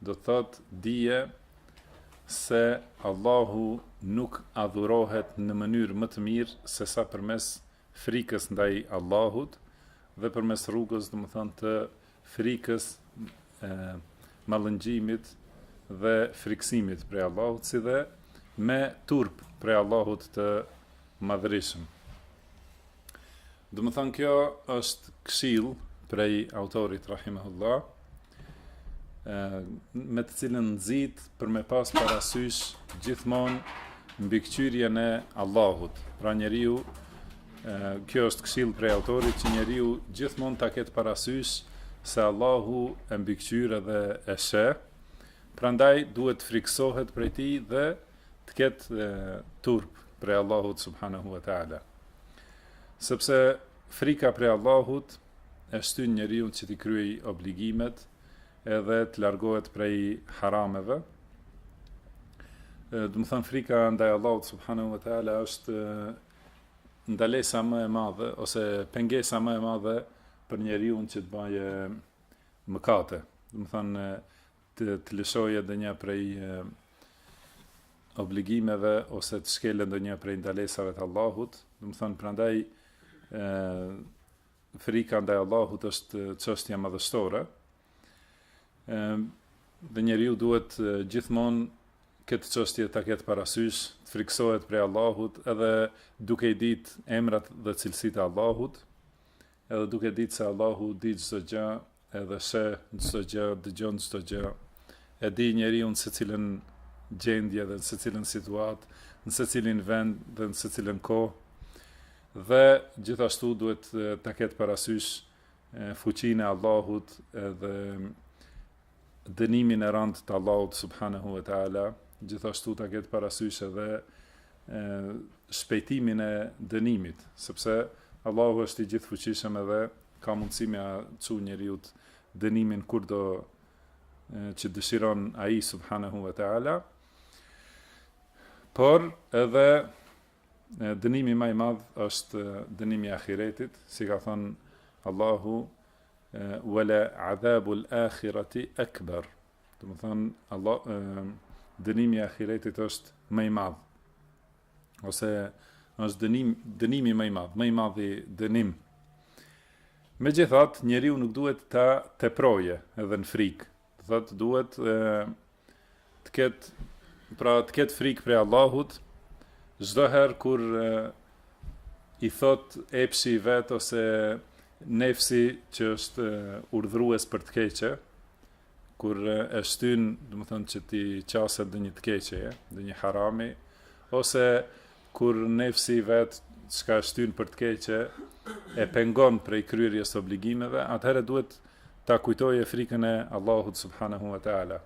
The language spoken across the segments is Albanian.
Do të thotë, dije se Allahu nuk adhurohet në mënyrë më të mirë se sa përmes frikës ndaj Allahut dhe përmes rrugës, domethënë, të frikës e mallëngjimit dhe frikësimit prej Allahut, si dhe me turp prej Allahut të madhërishëm. Domethënë kjo është kshill prej autorit Rahimahullah, me të cilën nxit për me pas parasysh gjithmonë mbikëqyrjen e Allahut. Pra njeriu, kjo është kshill prej autorit që njeriu gjithmonë ta ketë parasysh se Allahu e mbikëqyr dhe e sheh, prandaj duhet të friksohet prej tij dhe të ketë turp prej Allahut subhanahu wa ta'ala. Sepse frika prej Allahut e shtyn njeriun që t'i kryejë obligimet edhe të largohet prej harameve. Domethënë frika ndaj Allahut subhanahu wa ta'ala është ndalesa më e madhe ose pengesa më e madhe për njeriun që të baje mëkate. Domethënë të të lëshojë ndonjë prej obligimeve ose të shkelë ndonjë prej ndalesave të Allahut, domethënë prandaj ë frika ndaj Allahut është çështje madhështore. ë dhe njeriu duhet gjithmonë këtë çështje ta ketë parasysh, të friksohet prej Allahut edhe duke i ditë emrat dhe cilësitë e Allahut, Edhe duke ditë se Allahu di çdo gjë, edhe sheh çdo gjë, dëgjon çdo gjë, e di njeriun në secilën gjendje dhe në secilën situatë, në secilin vend dhe në secilën kohë, dhe gjithashtu duhet ta ketë parasysh fuqinë e Allahut edhe dënimin e randë të Allahut subhanahu wa taala, gjithashtu ta ketë parasysh edhe e, shpejtimin e dënimit, sepse Allahu është i gjithfuqishëm edhe ka mundësi me ia çu njeriut dënimin kurdo që dëshiron ai subhanahu wa taala. Por edhe dënimi ma i madh është dënimi i ahiretit, si ka thënë Allahu Wala adhabu al-akhirati akbar. Domethënë dënimi i ahiretit është më i madh. Ose është dënim dënimi më i madh, më i madhi dënim. Megjithatë, njeriu nuk duhet ta teproje edhe në frikë, Do thotë duhet të ketë pra të ketë frikë prej Allahut çdo herë kur i thot epshi i vet ose nefsi që është urdhërues për të keqe kur e shtyn, domethonë që t'i qaset ndonjë të keqe, ndonjë harami ose Kur nefsi i vet, që e shtyn për të keqe, e pengon prej kryerjes së obligimeve, atëherë duhet ta kujtojë frikën e Allahut subhanehu ve teala.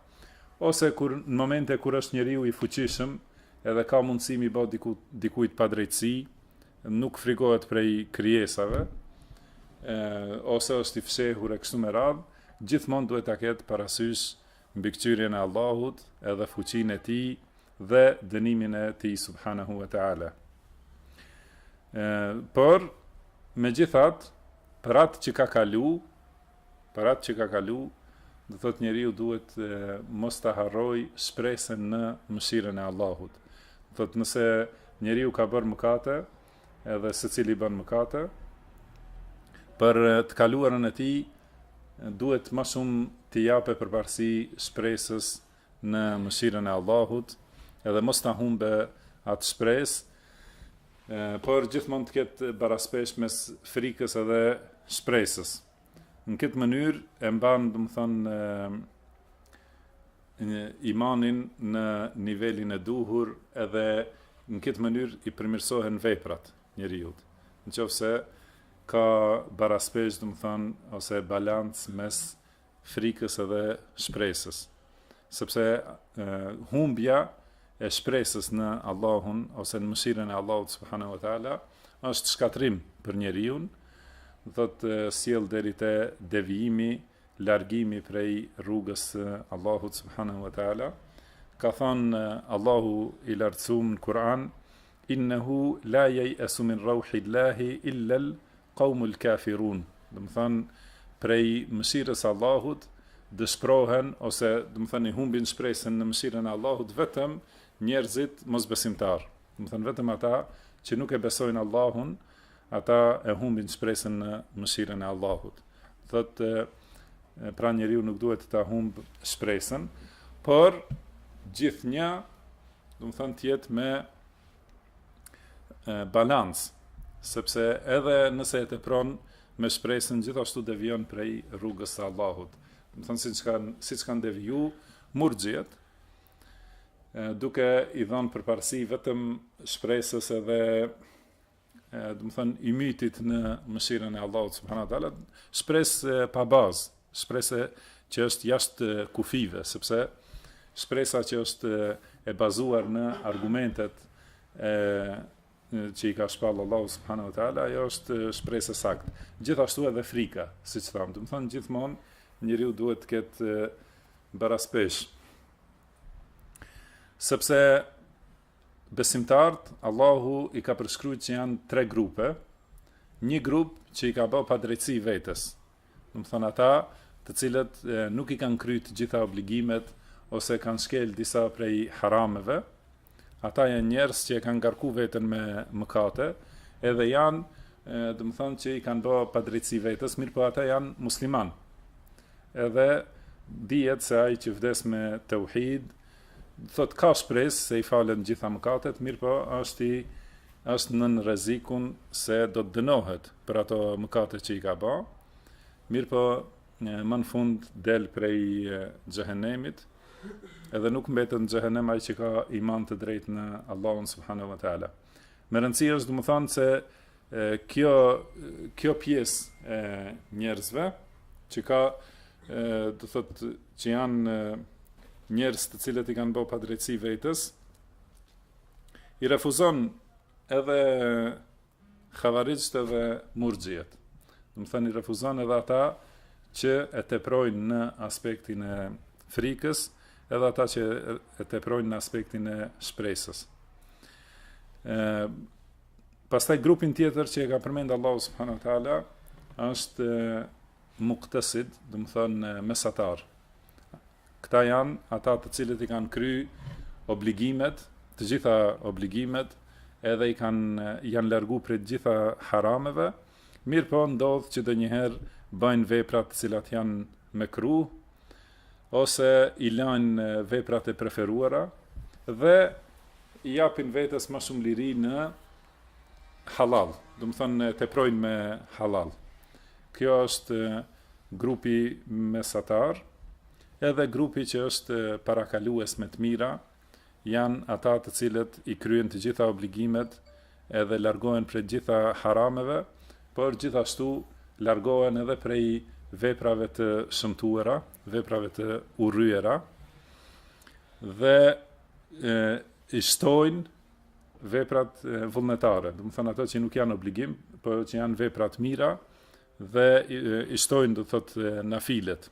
Ose kur në momente kur është njeriu i fuqishëm edhe ka mundësi me i bo diku, dikujt padrejtësi, nuk frikohet prej krijesave, e, ose është i fshehur e kështu me radhë, gjithmonë duhet ta ketë parasysh mbikëqyrjen e Allahut edhe fuqinë e Tij dhe dënimin e Tij subhanahu wa taala. Por megjithatë, për atë që ka kalu, për atë që ka kalu, do thotë njeriu duhet e, mos ta harroj shpresën në mëshirën e Allahut. Do thotë nëse njeriu ka bërë mëkate, edhe secili bën mëkate, për të kaluarën e tij, duhet ma shumë t'i jape përparësi shpresës në mëshirën e Allahut, edhe mos ta humbe atë shpresë, por gjithmonë të ketë baraspesh mes frikës edhe shpresës. Në këtë mënyrë, e mban, domethonë, imanin në nivelin e duhur edhe në këtë mënyrë i përmirësohen veprat njeriut. Në qoftë se ka baraspesh, domethanë, ose balancë mes frikës edhe shpresës. Sepse e, humbja e shpresës në Allahun, ose në mëshirën e Allahut, subhanahu wa ta'ala, është shkatrim për njeriun, do thotë sjell deri te devijimi largimi prej rrugës së Allahut subhanahu wa taala ka thënë Allahu i lartësum në Kur'an innehu la yai'asu min rauhillahi illa al qaumul kafirun domethënë prej mëshirës së Allahut dëshprohen ose domethënë i humbin shpresën në mëshirën e Allahut vetëm njerëzit mosbesimtarë domethënë vetëm ata që nuk e besojnë Allahun Ata e humbin shpresën në mëshirën e Allahut. Thotë, pra njeriu nuk duhet të ta humb shpresën, por gjithnjë, domethonë të jetë me balans, sepse edhe nëse e tepron me shpresën gjithashtu devijon prej rrugës së Allahut. Domethonë siç kanë siç kanë deviju murxhiet, duke i dhënë përparësi vetëm shpresës edhe domethënë i mytur në mëshirën e Allahut subhanahu wa taala, shpresë pa bazë, shpresë që është jashtë kufijve, sepse shpresa që është e bazuar në argumentet që i ka shpallë Allahu subhanahu wa taala, ajo është shpresë e saktë. Gjithashtu edhe frika, siç thamë, domethënë gjithmonë njeriu duhet të ketë baraspeshë. Sepse besimtarët Allahu i ka përshkruajtur që janë tre grupe. Një grup që i ka bërë padrejtësi vetes. Domethënë ata të cilët e, nuk i kanë kryer të gjitha obligimet ose kanë shkel disa prej harameve. Ata janë njerëz që e kanë ngarku veten me mëkate, edhe janë, domethënë që i kanë bërë padrejtësi vetes, mirëpo ata janë muslimanë. Edhe dihet se ai që vdes me teuhid, Thotë ka shpresë se i falen gjitha mëkatet, mirëpo është i është nën rrezikun se do të dënohet për ato mëkate që i ka bë. Mirëpo më në fund del prej xhehenemit, edhe nuk mbetet në xhehenem ai që ka iman të drejtë në Allahun subhanahu wa taala. Me rëndësi është domethënë se kjo, kjo pjesë e njerëzve që ka do thotë që janë njerëz të cilët i kanë bërë padrejtësi vetes i refuzon edhe havarixhët edhe murxhiet domethënë i refuzon edhe ata që e teprojnë në aspektin e frikës edhe ata që e teprojnë në aspektin e shpresës ë pastaj grupin tjetër që e ka përmend Allahu subhanahu wa taala është Muktesid, domethënë mesatar. Këta janë ata të cilët i kanë kry obligimet, të gjitha obligimet, edhe i kanë janë largu prej të gjitha harameve, mirëpo ndodh që ndonjëherë bëjnë veprat të cilat janë mekruh, ose i lënë veprat e preferuara, dhe i japin vetës ma shumë liri në halal, domethënë e teprojnë me halal. Kjo është grupi mesatar, edhe grupi që është parakalues me të mira, janë ata të cilët i kryen të gjitha obligimet edhe largohen prej të gjitha harameve, por gjithashtu largohen edhe prej veprave të shëmtuara, veprave të urryera dhe e, i shtojnë veprat vullnetare, domethënë ato që nuk janë obligim, por që janë vepra të mira dhe i shtojnë do të thotë nafilet.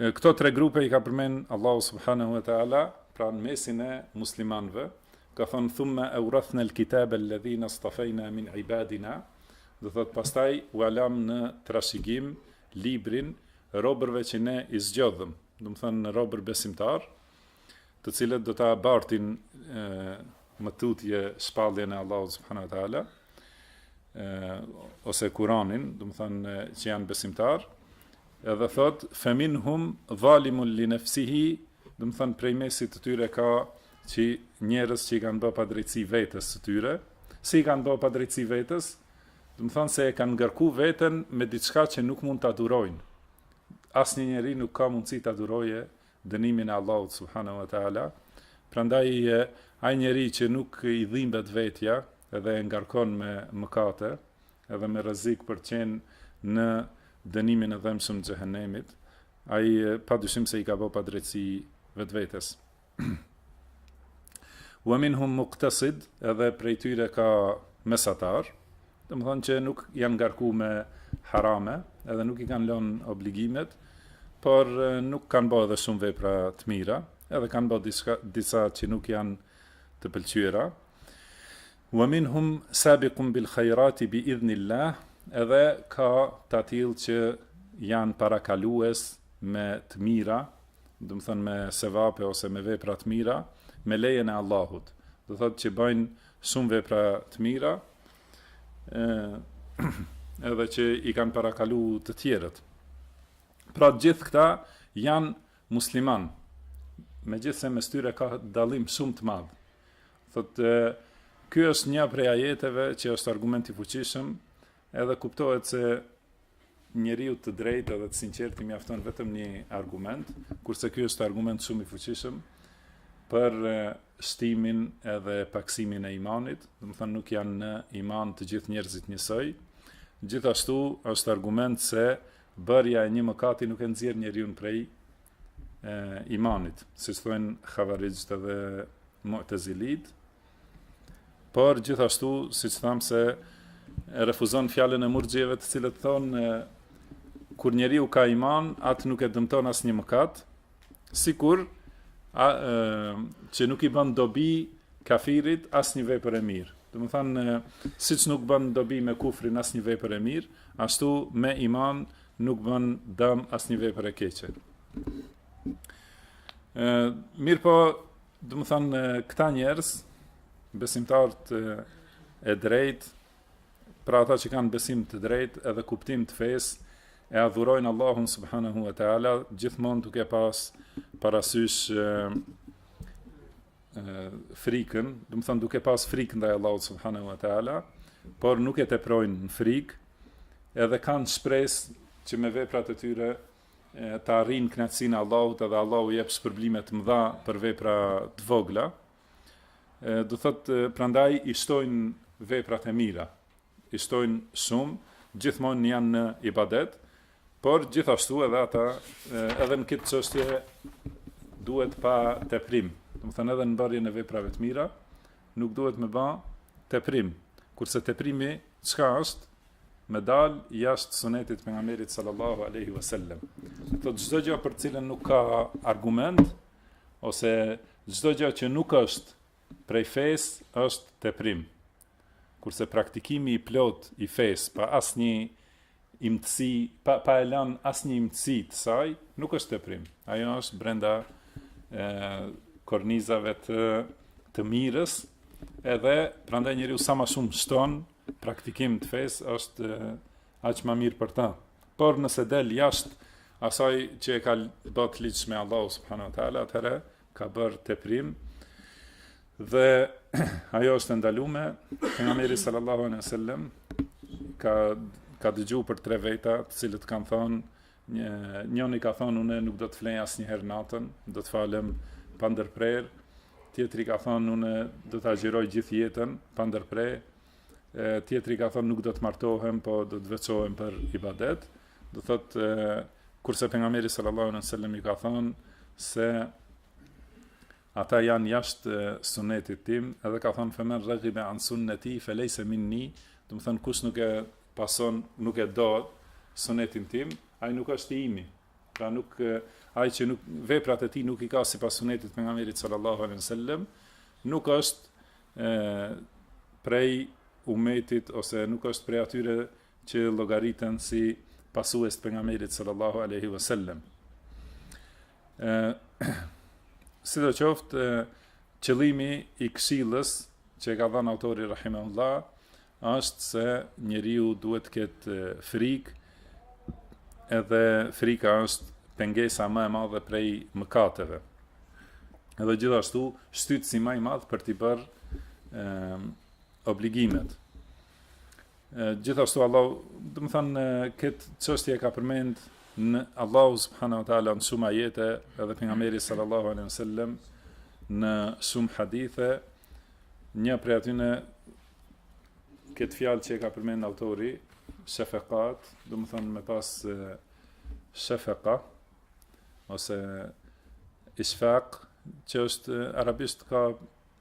Këto tre grupe i ka përmend Allahu subhanahu wa taala pra në mesin e muslimanëve, ka thonë thumma awrathna alkitab alladhina istafayna min ibadina, do thotë pastaj ua lamë në trashëgim librin robërve që ne i zgjodhëm, domethënë në robër besimtarë, të cilët do ta bartin më tutje shpalljen e Allahut subhanahu wa taala ose Kur'anin, domethënë që janë besimtarë, edhe thotë feminhum zalimun li nafsihi, domethënë prej mesit të tyre ka që njerëz që i kanë bërë padrejtësi vetes së tyre, si i kanë bërë padrejtësi vetes, domethënë se e kanë ngarku veten me diçka që nuk mund ta durojnë. Asnjë njeri nuk ka mundësi ta durojë dënimin e Allahut subhanahu wa ta'ala, prandaj ai njeri që nuk i dhimbet vetja edhe e ngarkon me mëkate edhe me rrezik për të qenë në dënimin e dhembshëm të xhehenemit, ai padyshim se i ka bërë padrejtësi vetvetes. Wa minhum muqtasid, edhe prej tyre ka mesatarë, Domethënë që nuk janë ngarku me harame, edhe nuk i kanë lënë obligimet, por nuk kanë bërë edhe shumë vepra të mira, edhe kanë bërë disa, disa që nuk janë të pëlqyera. Wa minhum sabiqun bil khairati bi idhnillah, edhe ka të atillë që janë parakalues me të mira, domethënë me sevape ose me vepra të mira, me lejen e Allahut. Do të thotë që bëjnë Shumë vepra të mira, edhe që i kanë parakalu të tjerët. Pra të gjithë këta janë muslimanë, megjithëse mes tyre ka dallim shumë të madh. Thotë, ky është një prej ajeteve që është argument i fuqishëm, edhe kuptohet se njeriut të drejtë edhe të sinqertë i mjafton vetëm një argument, kurse ky është argument shumë i fuqishëm për shtimin edhe paksimin e imanit, domethënë nuk janë në iman të gjithë njerëzit njësoj, gjithashtu është argument se bërja e një mëkati nuk e nxjerr njeriun prej e, imanit, siç thonë havarixhët edhe mutezilitë, Por gjithashtu, siç thamë se e refuzon fjalën e murxhive të cilët thonë kur njeriu ka iman, atë nuk e dëmton asnjë mëkat, sikur a, e, që nuk i bën dobi kafirit asnjë vepër e mirë. Domethënë siç nuk bën dobi me kufrin asnjë vepër e mirë, ashtu me iman nuk bën dëm asnjë vepër e keqe. Ë mirëpo Domethanë këta njerëz besimtarët e drejtë, pra ata që kanë besim të drejtë edhe kuptim të fesë, e adhurojnë Allahun subhanahu wa taala gjithmonë duke pas parasysh frikën, domethonë duke pas frikë ndaj Allahut subhanahu wa taala, por nuk e teprojnë në frikë, edhe kanë shpresë që me veprat e tyre ta arrijnë kënaqësinë e Allahut edhe Allahu jep shpërblime të mëdha për vepra të vogla. Do thotë prandaj i shtojnë veprat e mira. I shtojnë shumë, gjithmonë janë në ibadet, por gjithashtu edhe ata edhe në këtë çështje duhet pa teprim. Domethanë edhe në bërjen e veprave të mira nuk duhet me ba teprim. Kurse teprimi çka është? me dal jashtë sunetit të pejgamberit sallallahu alaihi wasallam. Do thotë çdo gjë për të cilën nuk ka argument ose çdo gjë që nuk është prej fesë është teprim. Kurse praktikimi i plot i fesë pa asnjë imtësi, pa pa e lan asnjë imtësi të saj, nuk është teprim. Ajo është brenda ë kornizave të të mirës, edhe prandaj njeriu sa ma shumë shton, praktikim të fesë është aq ma mirë për ta. Por nëse del jashtë asaj që e ka bë të ligjshme Allahu subhanahu wa taala, atëherë ka bërë teprim dhe ajo është e ndalume, pejgamberi sallallahu alaihi wasallam ka ka dëgju për tre veta, të cilët kanë thonë Një njoni ka thonë unë nuk do të flej asnjëherë natën, do të falem pa ndërprerë. Tjetri ka thonë unë do të agjëroj gjithë jetën pa ndërprerë. Tjetri ka thonë nuk do të martohem, po do të veçohem për ibadet. Do thotë kurse pejgamberi sallallahu alejhi ue sellem i ka thonë se Ata janë jashtë sunetit tim, edhe ka thonë femen regibe an sunneti, felejse minni, domethonë kush nuk e pason, nuk e do sunetin tim, ai nuk është i imi. Pra nuk, ai që nuk, veprat e tij nuk i ka sipas sunetit të pejgamberit sallallahu alaihi wasallam, nuk është e, prej umetit, ose nuk është prej atyre që llogariten si pasues të pejgamberit sallallahu alaihi wasallam. Sidoqoftë, qëllimi i këshillës që e ka dhanë autori rahimahullah është se njeriu duhet të ketë frikë edhe frika është pengesa më e madhe prej mëkateve. Edhe gjithashtu shtytësi ma i madh për t'i bërë obligimet. Gjithashtu Allahu, domethënë këtë çështje e ka përmend Allahu subhanahu wa taala në shumë ajete edhe pejgamberi sallallahu alaihi wasallam në shumë hadithe një prej atyne këtë fjalë që e ka përmend autori shafaqat domethënë me pas shafaqa ose isfaq që është arabisht ka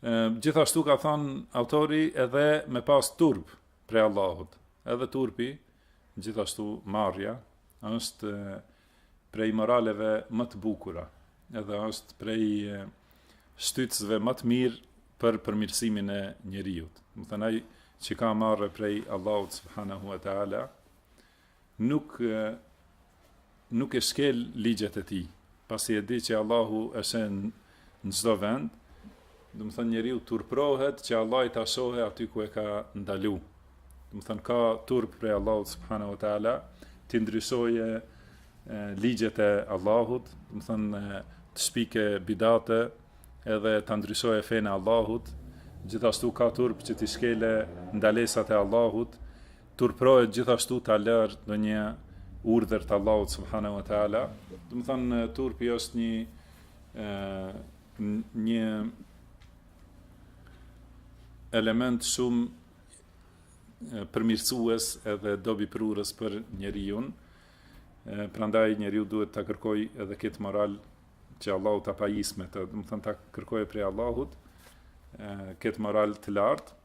Gjithashtu ka thënë autori edhe me pas turp prej Allahut. Edhe turpi, gjithashtu marrja është prej moraleve më të bukura, edhe është prej shtytësve më të mirë për përmirësimin e njeriut. Domethënë ai që ka marre prej Allahut subhanahu wa taala nuk nuk i shkel ligjet e tij, pasi e di që Allahu e sheh në çdo vend, domethënë njeriu turpërohet që Allahu ta shohë aty ku e ka ndalu. Domethënë ka turp prej Allahut subhanahu wa taala, t'i ndryshojë ligjet e Allahut, domethënë të shpikë bidate edhe ta ndryshojë fenë e Allahut, gjithashtu ka turp që t'i shkelë ndalesat e Allahut, Turpërohet gjithashtu ta lërë ndonjë urdhër të Allahut subhanahu wa taala, domethënë turpi është një një element shumë përmirësues edhe dobiprurës për njeriun. Prandaj njeriu duhet ta kërkojë edhe këtë moral që Allahu ta pajisë me të, domethënë ta kërkojë prej Allahut këtë moral të lartë.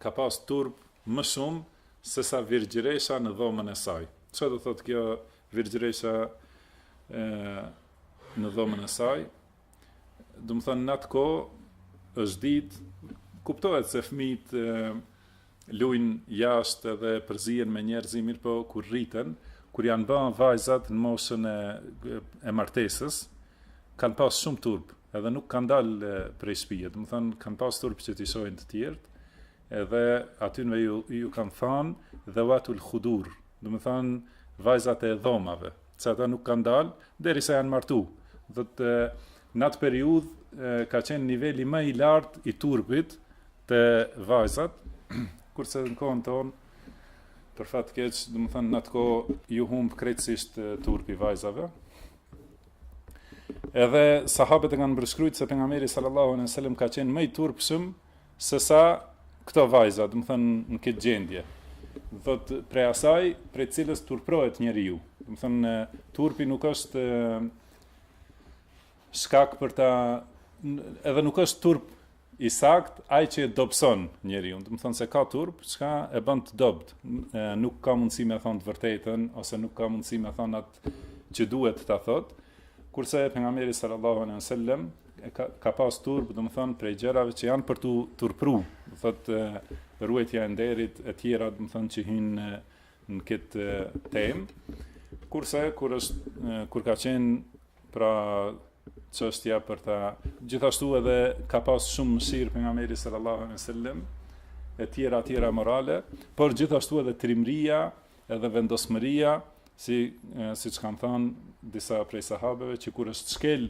Ka pas turp më shumë sesa virgjëresha në dhomën e saj. Ça do thotë kjo virgjëresha ë në dhomën e saj? Domethënë në atë kohë është ditë kuptohet se fëmijët lujnë jashtë edhe përzihen me njerëzi, mirëpo kur rriten, kur janë bë vajzat në moshën e e martesës, kanë pas shumë turp. edhe nuk kanë dalë prej shpije, domethënë, kanë pas turp që t'i shojnë të tjerët, edhe atynve ju, ju kanë thanë dhevatul khudur, domethënë vajzat e dhomave, që ata nuk kanë dalë, derisa janë martu. Dhe të, në atë periudhë, ka qenë niveli më i lartë i turpit te vajzat, kurse në kohën tonë, për fat të keq, domethënë, në atë kohë ju humbë krejtësisht turpi vajzave, Edhe sahabët e kanë përshkrujt se pejgamberi sallallahu alejhi ve sellem ka qenë më i turpshëm sesa këto vajza, domethënë në këtë gjendje. Do thotë prej asaj, prej të cilës turprohet njeriu. Domethënë turpi nuk është shkak për ta edhe nuk është turp i sakt ai që e dobëson njeriu, domethonë se ka turp, çka e bën të dobët, nuk ka mundësi me thonë të vërtetën ose nuk ka mundësi me thonë atë që duhet ta thotë. Kurse pejgamberi sallallahu alejhi ve sellem e ka, ka pas turp, domethonë prej gjërave që janë për t'u turpru, domethonë ruajtja e nderit e tjera, domethonë që hyn në këtë temë, kurse kur është kur ka qenë pra çështja për ta gjithashtu edhe ka pas shumë mëshirë pejgamberi sallallahu alejhi ve sellem e tjera e tjera morale, por gjithashtu edhe trimëria edhe vendosmëria si siç kanë thënë disa prej sahabeve që kur është shkel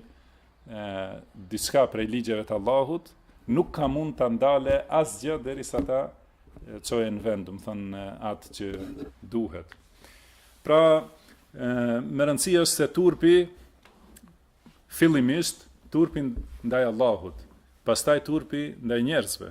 diçka prej ligjeve të Allahut, nuk ka mund ta ndalë asgjë derisa ta çojë në vend, domethanë atë që duhet. Pra, me rëndësi është se turpi fillimisht turpi ndaj Allahut, pastaj turpi ndaj njerëzve.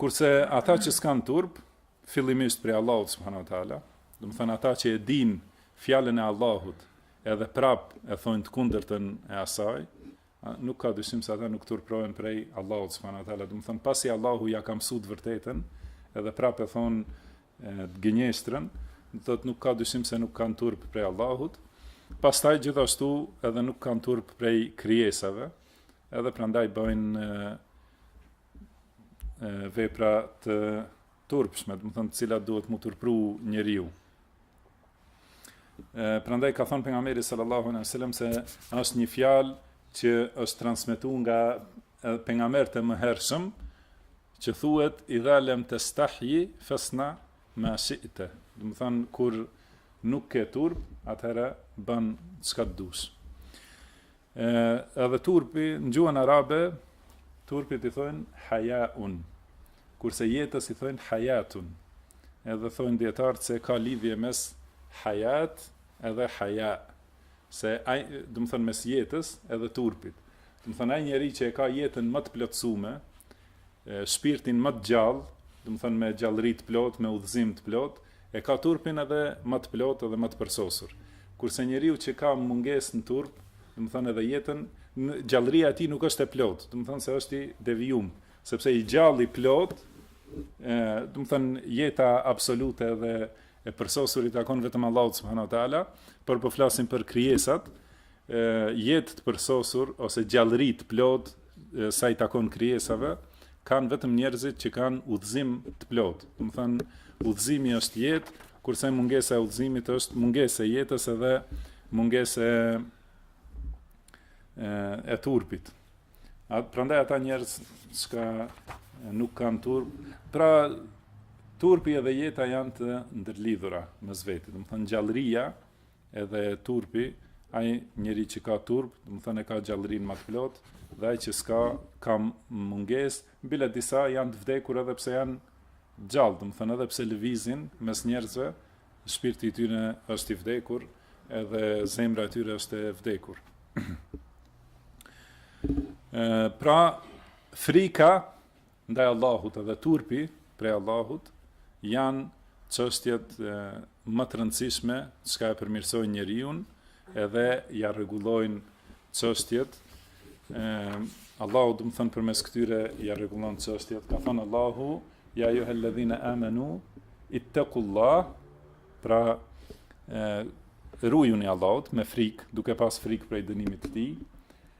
Kurse ata që s'kanë turp, fillimisht prej Allahut subhanahu wa taala, domethonë ata që e dinë fjalën e Allahut, edhe prap e thonë të kundërtën e asaj, nuk ka dyshim se ata nuk turprohen prej Allahut subhanahu wa taala, domethonë pasi Allahu ja ka mësuar të vërtetën, edhe prap e thonë gënjeshtrën, domethonë nuk ka dyshim se nuk kanë turp prej Allahut. Pastaj gjithashtu edhe nuk kanë turp prej krijesave, Edhe prandaj bëjnë vepra të turpshme, domethonë të cilat duhet mu turpru njeriu. Ë prandaj ka thënë pejgamberi sallallahu alejhi ve sellem se është një fjalë që është transmetuar nga pejgamberët e mëhershëm që thuhet idha lem testahji fesna ma shi'te. Domethonë kur nuk ke turp, atëherë ban çka të dush. E, edhe turpi, në gjuhën arabe, turpit i thonë hajaun, kurse jetës i thonë hajatun. Edhe thonë dijetarët se ka lidhje mes hajat edhe haja, se aj, domethonë mes jetës edhe turpit. Domethonë aj njeri që e ka jetën ma të plotësume, shpirtin ma të gjallë, domethonë me gjallëri të plotë, me udhëzim të plotë, e ka turpin edhe ma të plotë edhe më të përsosur. Kurse njeriu që ka mungesë në turp, domethonë edhe jetën, gjallëria e tij nuk është e plotë, domethonë se është i devijum, sepse i gjallë i plotë, ë, domethonë jeta absolute dhe e përsosur i takon vetëm Allahut subhanahu wa taala, por po flasim për krijesat, Jetë të përsosur ose gjallëri të plotë sa i takon krijesave, kanë vetëm njerëzit që kanë udhëzim të plotë. Domethënë, udhëzimi është jetë, kurse mungesa e udhëzimit është mungesë e jetës edhe mungesë e e turpit. Prandaj ata njerëz që nuk kanë turp, pra turpi edhe jeta janë të ndërlidhura mes veti. Domethënë, gjallëria edhe turpi, ai njeri që ka turp, domethonë e ka gjallërinë më të plot, dhe ai që s'ka ka mungesë, bile disa janë të vdekur edhe pse janë gjallë, domethonë edhe pse lëvizin mes njerëzve, shpirti i tyre është i vdekur, edhe zemra e tyre është e vdekur. pra, frika ndaj Allahut edhe turpi prej Allahut janë çështjet më të rëndësishme çka e përmirësojnë njeriun edhe ia rregullojnë çështjet Allahu domethënë përmes këtyre ia rregullon çështjet ka thënë Allahu ja ejuhelladhina amanu ittaqullah pra rujuni Allahut me frikë duke pas frikë prej dënimit të tij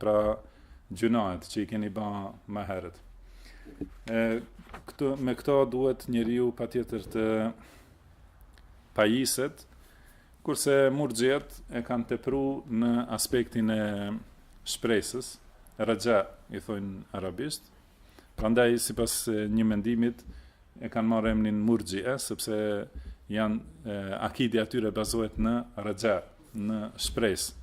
Pra gjynaet që i keni ba ma herët. E, këto, me këto duhet njeriu patjetër të pajiset, kurse murxhiet e kanë tepru në aspektin e shpresës, raxha i thojnë arabisht, prandaj sipas një mendimit e kanë marrë emnin murxhie, sepse janë akide e tyre bazohet në raxha, në shpresë.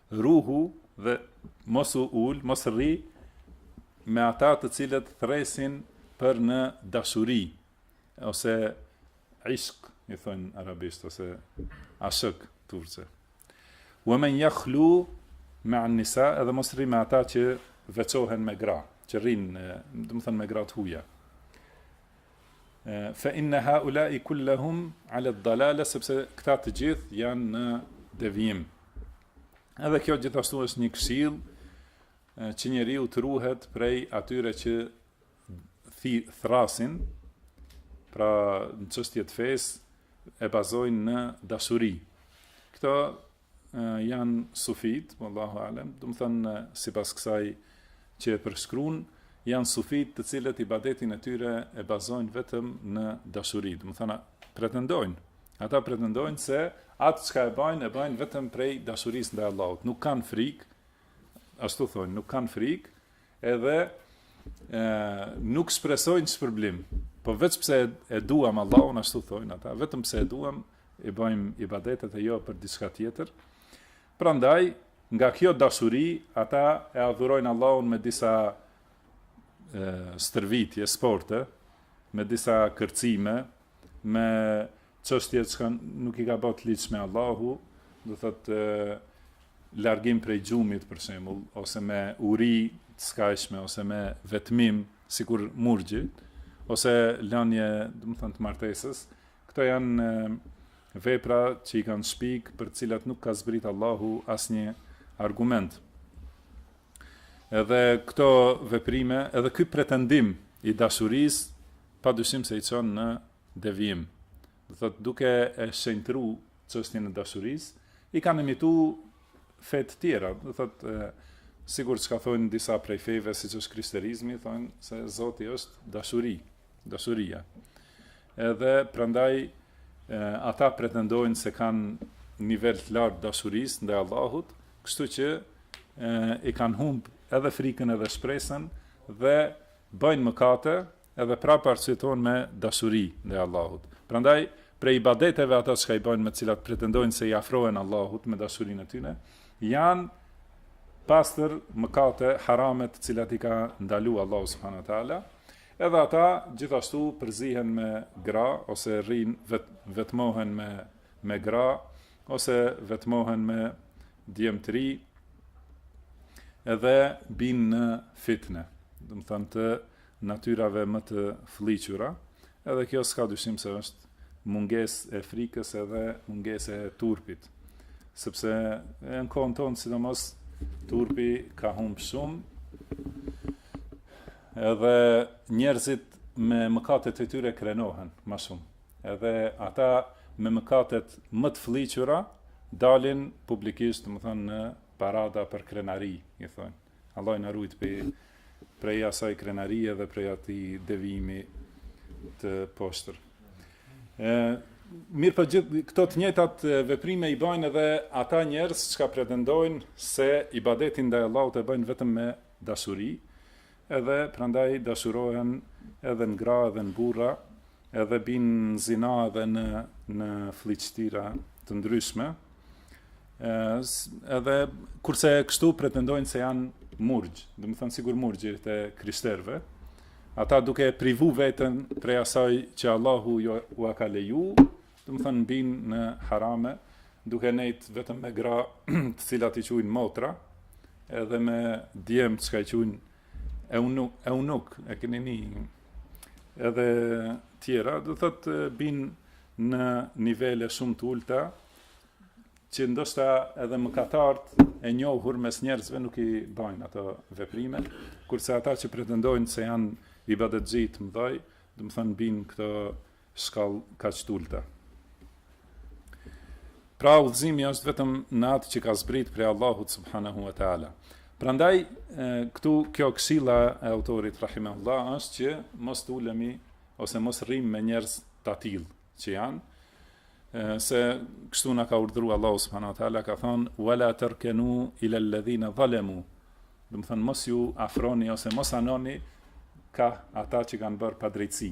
Ruhu dhe mos u ul, mos rri me ata të cilët thresin për në dashuri ose ishq i thonë arabisht ose ashëk turqçe. Wa men yakhlu ma'an nisa edhe mos rri me ata që veçohen me gra, që rrin, domethonë me gra të huaja. Fa inna haula'i kullahum 'ala ad-dalala sepse këta të gjithë janë në devijim. Edhe kjo gjithashtu është një këshillë që njeriu të ruhet prej atyre që thi thrasin, pra në çështje të fesë e bazojnë në dashuri. Këto janë sufitë, Allahu alem, domethënë sipas kësaj që e përshkruan, janë sufitë të cilët ibadetin e tyre e bazojnë vetëm në dashuri. Domethënë pretendojnë, ata pretendojnë se atë çka e bajnë e bajnë vetëm prej dashurisë ndaj Allahut. Nuk kanë frikë, ashtu thonë, nuk kanë frikë Edhe nuk shpresojnë shpërblim, po veç se e duam Allahun ashtu thonë ata, vetëm pse e duam i bëjmë ibadetet e jo për diçka tjetër. Prandaj nga kjo dashuri ata e adhurojnë Allahun me disa stërvitje, sporte, me disa kërcime, me Çështje çka nuk i ka ba të ligjshme Allahu, do thotë largim prej gjumit për shembull, ose me uri të skajshme ose me vetmim sikur murgjit, ose lënje, domethënë të martesës, këto janë vepra që i kanë shpik për të cilat nuk ka zbrit Allahu asnjë argument. Edhe këto veprime, edhe ky pretendim i dashurisë padyshim se i çon në devijim, do të thotë duke e shenjtëru çështjen e dashurisë, i kanë imitu fe të tjera, do të thotë sikur çka thonë disa prej feve siç është krishterizmi, thonë se Zoti është dashuri, dashuria. Edhe prandaj ata pretendojnë se kanë nivel të lartë të dashurisë ndaj Allahut, kështu që e, i kanë humb edhe frikën edhe shpresën dhe bëjnë mëkate, Edhe prapë arsyetohen me dashuri ndaj Allahut. Prandaj, prej ibadeteve ata çka i bëjnë me të cilat pretendojnë se i afrohen Allahut me dashurinë e tyre, janë pastër mëkate harame të cilat i ka ndalu Allahu subhanahu wa taala. Edhe ata gjithashtu përzihen me gra ose rrin vet, vetmohen me me gra ose vetmohen me djem të ri. Edhe bin në fitne, domethënë të natyrave më të flliqura, edhe kjo s'ka dyshim se është mungesë e frikës edhe mungesë e turpit. Sepse në kohën tonë sidomos turpi ka humb shumë. Edhe njerëzit me mëkatet e tyre krenohen më shumë. Edhe ata me mëkatet më të flliqura dalin publikisht, domethënë në parada për krenari, i thonë. Allahu na rujt prej prej asaj krenarie dhe prej atij devijimi të poshtër. Ë mirëpo gjithë këto të njëjtat veprime i bëjnë edhe ata njerëz çka pretendojnë se ibadetin ndaj Allahut e bëjnë vetëm me dashuri, edhe prandaj dashurohen edhe në gra edhe në burra, edhe bin në zina edhe në në flliqtira të ndryshme. ë edhe kurse kështu pretendojnë se janë murgj, domethënë sikur murgjit e krishterëve. Ata duke e privu veten prej asaj që Allahu jo ua ka leju, domethënë bin në harame, duke nejt vetëm me gra të cilat i quajnë motra, edhe me djem çka i quajnë e unuk, e unuk, e keni një edhe tjera, do thotë bin në nivele shumë të ulta, që ndoshta edhe mëkatarët e njohur mes njerëzve nuk i bajnë ato veprime, kurse ata që pretendojnë se janë ibadetxhi të mëdhaj, domethënë bin këto shkallë kaq t'ulëta. Pra udhëzimi është vetëm në atë që ka zbrit prej Allahut subhanahu wa taala. Prandaj këtu kjo këshilla e autorit rahimahullah është që mos t'ulemi ose mos rrim me njerëz të atill që janë se kështu na ka urdhëruar Allahu subhanahu wa taala ka thon wala tarkanu ila alladhina zalamu domethënë mos ju afroni ose mos anoni ka ata që kanë bërë padrejtësi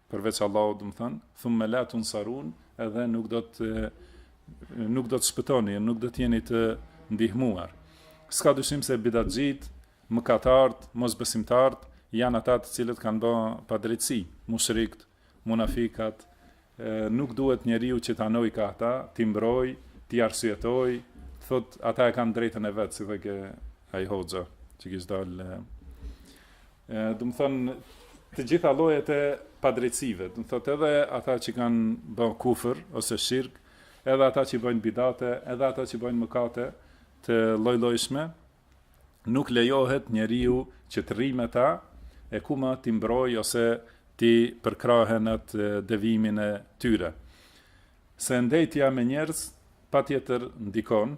përveç Allahut, domethënë, thumma la tunsarun, edhe nuk do të nuk do të shpëtoni, nuk do të jeni të ndihmuar. S'ka dyshim se bidatxhit, mëkatart, mosbesimtart janë ata të cilët kanë bë padrejtësi, mushrikt, munafikat, nuk duhet njeriu që t'anojë ka ata, t'i mbrojë, t'i arsyetojë, thot ata e kanë drejtën e vet, si thotë ai hoxha që kish dal Domethënë të gjitha llojet e padrejtësive, do të thotë edhe ata që kanë bë kufër ose shirk, edhe ata që bëjnë bidate, edhe ata që bëjnë mëkate të lloj-llojshme, nuk lejohet njeriu që të rrijë me ta e ku më t'i mbrojë ose t'i përkrahë në atë devijimin e tyre. Se ndejtja me njerëz patjetër ndikon,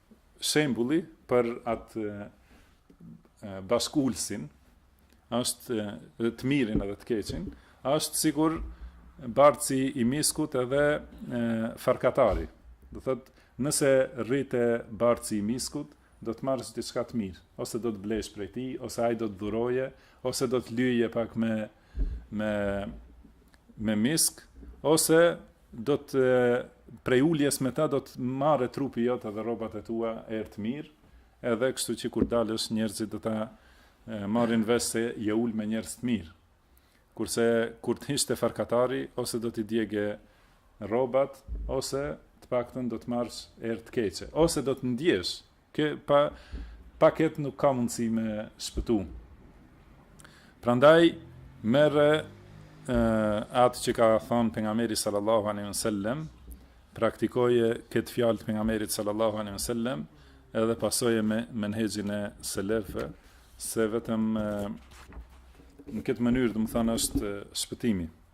shembulli për atë bashkulësin, është të mirin edhe të keqin, është sikur bartësi i miskut edhe farkatari. Do thotë, nëse rri te bartësi i miskut, do të marrësh diçka të mirë, ose do të blesh prej tij, ose ai do të dhuroje, ose do të lyje pak me me me misk ose do të prej uljes me ta do të marrë trupi jot edhe rrobat e tua erë të mirë, edhe kështu që kur dalësh njerëzit do ta marrin vesh se je ul me njerëz të mirë. Kurse kur të hish te farkatari ose do t'i djege rrobat ose të paktën do të marrësh erë të keqe, ose do të ndjesh Ke pa pa ket nuk ka mundësi me shpëtu. Prandaj merre atë që ka thënë pejgamberi sallallahu alaihi wasallam, praktikoje këtë fjalë të pejgamberit sallallahu alaihi wasallam, edhe pasoje menhexhin e selefëve se vetëm në këtë mënyrë domethanë është shpëtimi.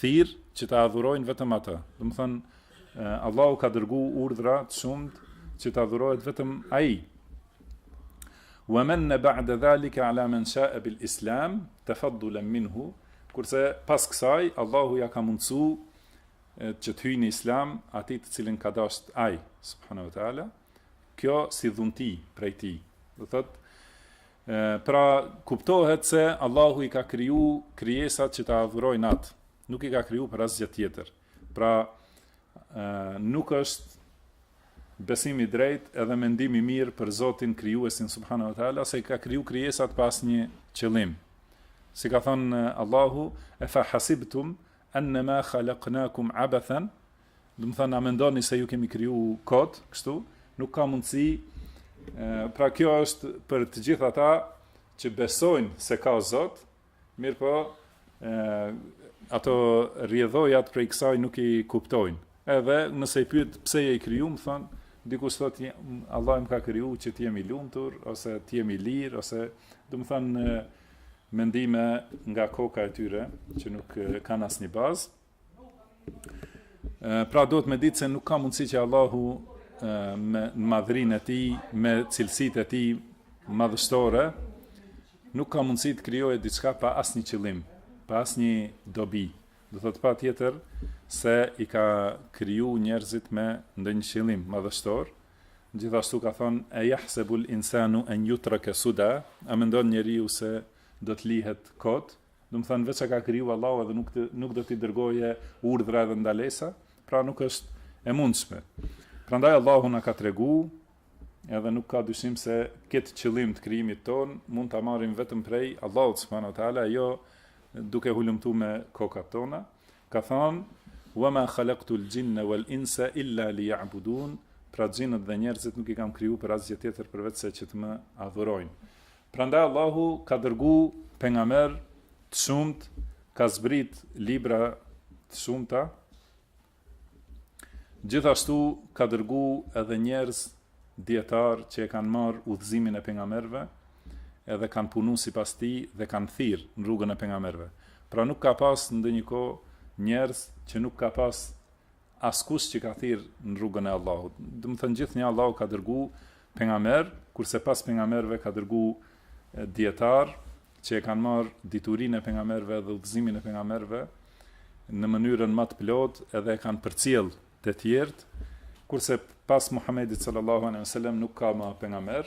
thirr që ta adhurojnë vetëm atë. Domethënë Allahu ka dërguar urdhra të shumtë që të adhurohet vetëm ai. Wa manna ba'da zalika ala man sha'a bil islam tafaddulan minhu kurse pas kësaj Allahu ia ka mundsu që të hyjë në islam atij të cilin ka dashur ai subhanahu wa taala kjo si dhunti prej tij do thot Pra, kuptohet se Allahu i ka kriju krijesat që ta adhurojnë atë, nuk i ka kriju për asgjë tjetër. Pra, nuk është besim i drejtë edhe mendim i mirë për Zotin krijuesin subhanahu wa taala se i ka kriju krijesat pa asnjë qëllim. Si ka thonë Allahu, "E fa hasibtum annama khalaqnakum abathan Domethënë a mendoni se ju kemi kriju kot kështu? Nuk ka mundësi. Pra kjo është për të gjithë ata që besojnë se ka Zot, mirëpo ato rrjedhojat prej kësaj nuk i kuptojnë. Edhe nëse i pyet pse je i kriju, më thon, dikush thot Allahu më ka kriju që të jem i lumtur ose të jem i lirë ose domethënë mendime nga koka e tyre që nuk kanë asnjë bazë. Pra duhet me ditë se nuk ka mundësi që Allahu me madhërinë e tij, me cilësitë e tij madhështore, nuk ka mundësi të krijojë diçka pa asnjë qëllim, pa asnjë dobi. Domethënë patjetër se i ka kriju njerëzit me ndonjë qëllim madhështor, gjithashtu ka thonë, e jahsebul insanu en jutreke suda, a mendon njeriu se do të lihet kot, Domethënë veç e ka kriju Allahu edhe nuk të, nuk do t'i dërgojë urdhra edhe ndalesa, pra nuk është e mundshme. Prandaj Allahu na ka tregu edhe nuk ka dyshim se këtë qëllim të krijimit tonë mund ta marrim vetëm prej Allahut subhanahu wa taala, jo duke hulumtuar me kokat tona. Ka thënë: "Wa ma khalaqtu al-jinna wal-insa illa liya'budun", pra xhinët dhe njerëzit nuk i kam kriju për asgjë tjetër përveçse që të më adhurojnë. Prandaj Allahu ka dërgu pengamer të shumtë, ka zbrit libra të shumta, gjithashtu ka dërgu edhe njerëz dijetarë që e kanë marrë udhëzimin e pengamerve, edhe kanë punu sipas tij dhe kanë thirrë në rrugën e pengamerve. Pra nuk ka pas ndonjë kohë njerëz që nuk ka pas askush që ka thirr në rrugën e Allahut, domethënë gjithnjë Allahu ka dërgu pengamer, kurse pas pengamerve ka dërgu dijetarë që e kanë marrë diturinë e pengamerve dhe udhëzimin e pengamerve në mënyrën ma të plotë edhe e kanë përcjell te tjerët, kurse pas Muhamedit sallallahu alaihi wasallam nuk ka ma pengamer,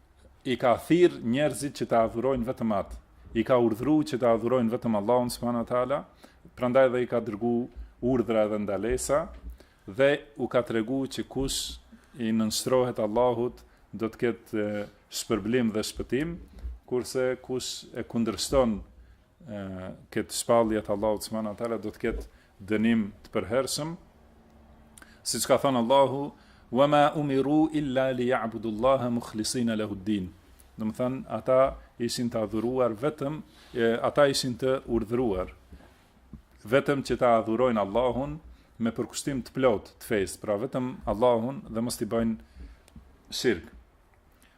i ka thirrë njerëzit që ta adhurojnë vetëm atë, i ka urdhru që ta adhurojnë vetëm Allahun subhanahu wa taala, prandaj dhe i ka dërgu urdhra dhe ndalesa dhe u ka tregu që kush i nënshtrohet Allahut do të ketë shpërblim dhe shpëtim, kurse kush e kundërshton këtë shpallje të Allahut subhanahu wa taala do të ketë dënim të përhershëm siç ka thënë Allahu wa ma umiru illa li ya'budu Allaha mukhlisina lahu ad-din domethënë ata ishin të adhuruar vetëm e, ata ishin të urdhëruar vetëm që ta adhurojnë Allahun me përkushtim të plot të fesë pra vetëm Allahun dhe mos t'i bëjnë shirk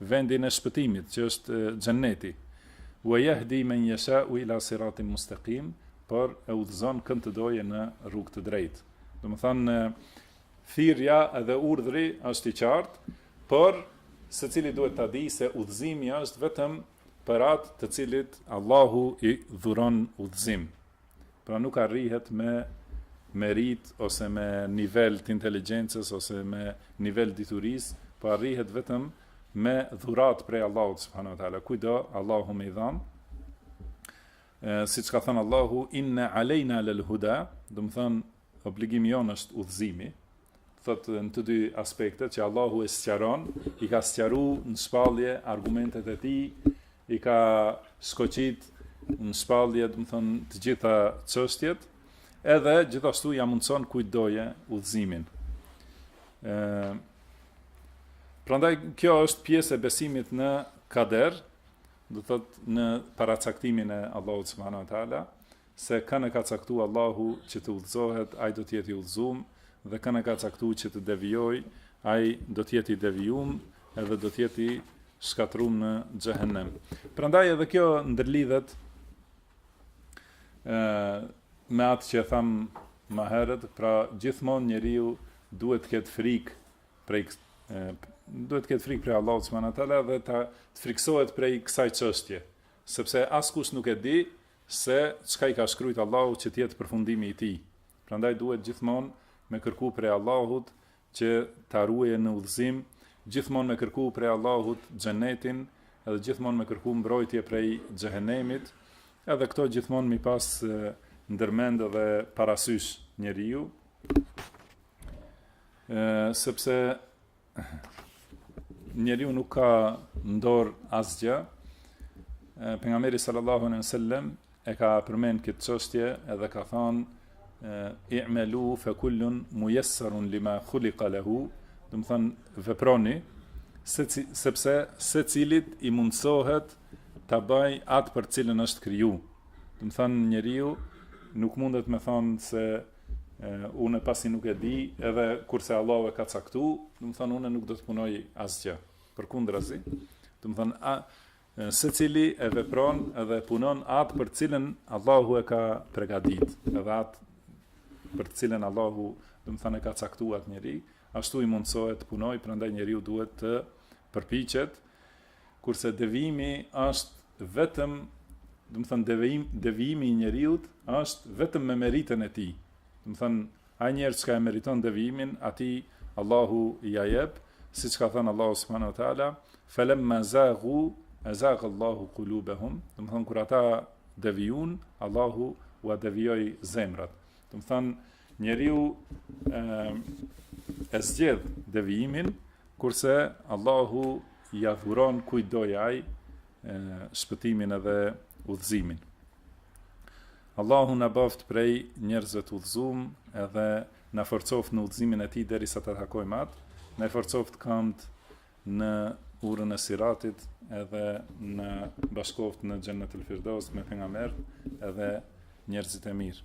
vendin e shpëtimit, që është Xhenneti, Wa yahdi men yasha'u ila siratin mustaqim, por e udhëzon kënd të dojë në rrugë të drejtë. Domethënë thirrja dhe urdhri është i qartë, por secili duhet ta dijë se udhëzimi është vetëm për atë të cilit Allahu i dhuron udhëzim. Pra nuk arrihet me meritë ose me nivel të inteligjencës ose me nivel diturisë, po arrihet vetëm me dhuratë prej Allahut subhanahu wa taala. Kujt do Allahu me i dhan. Siç ka thënë Allahu inna alejna lal huda, domethënë obligimi jonë është udhëzimi, thotë në të dy aspektet që Allahu e sqaron, i ka sqaru në shpallje argumentet e tij, i ka skoqit në shpallje domethënë të gjitha çështjet, edhe gjithashtu ia mundëson kujt të doje udhëzimin. Prandaj kjo është pjesë e besimit në kader, do të thotë në paracaktimin e Allahut subhanahu wa taala, se kën e ka caktu Allahu që të udhëzohet ai do të jetë i udhëzum dhe kën e ka caktu që të devijoj ai do të jetë i devijum edhe do të jetë i shkatërrum në xhehenem prandaj edhe kjo ndërlidhet ë me atë që tham më herët pra gjithmonë njeriu duhet të ketë frikë prej duhet të ketë frikë prej Allahut subhanahu teala dhe ta të friksohet prej kësaj çështje, sepse askush nuk e di se çka i ka shkrujt Allahu që të jetë përfundimi i tij. Prandaj duhet gjithmonë me kërku prej Allahut që ta ruajë në udhëzim, gjithmonë me kërku prej Allahut xhenetin, edhe gjithmonë me kërku mbrojtje prej xhehenemit, edhe këto gjithmonë mi pas ndërmend dhe parasysh njeriu, sepse Njeriu nuk ka në dorë asgjë. Pejgamberi sallallahu alejhi dhe sellem e ka përmend këtë çështje edhe ka thanë i'malu fa kullun muyassarun lima khuliqa lahu, domethanë veproni sepse secilit i mundsohet ta bëj atë për cilën është kriju. Domethanë njeriu nuk mundet me thonë se E, unë pasi nuk e di, edhe kurse Allahu e ka caktu, domethanë, unë nuk do të punoj asgjë. Përkundrazi, domethanë, a, secili e vepron edhe punon atë për të cilën Allahu e ka pregadit, edhe atë për të cilën Allahu, domethanë, e ka caktu atë njeri, ashtu i mundësohet të punoj, prandaj njeriu duhet të përpiqet, Kurse devijimi është vetëm, domethanë devijim, devijimi i njeriut është vetëm me meritën e tij. Domethanë ai njeri çka e meriton devijimin, atij Allahu ia jep, siç ka thënë Allahu subhanahu wa taala, "Falamma zaghu azagha Allahu qulubahum", domethanë kur ata devijuan, Allahu ua devijoi zemrat. Domethanë Njeriu e zgjedh devijimin, kurse Allahu ia dhuron kujt dojë ai shpëtimin edhe udhëzimin. Allahu na baft prej njerëzve të udhëzum edhe na forcoft në udhëzimin e tij derisa ta takojmë atë, na forcoft kamt në urën e siratit edhe na bashkoft në xhennet el-firdeus me pejgamerët edhe njerëzit e mirë.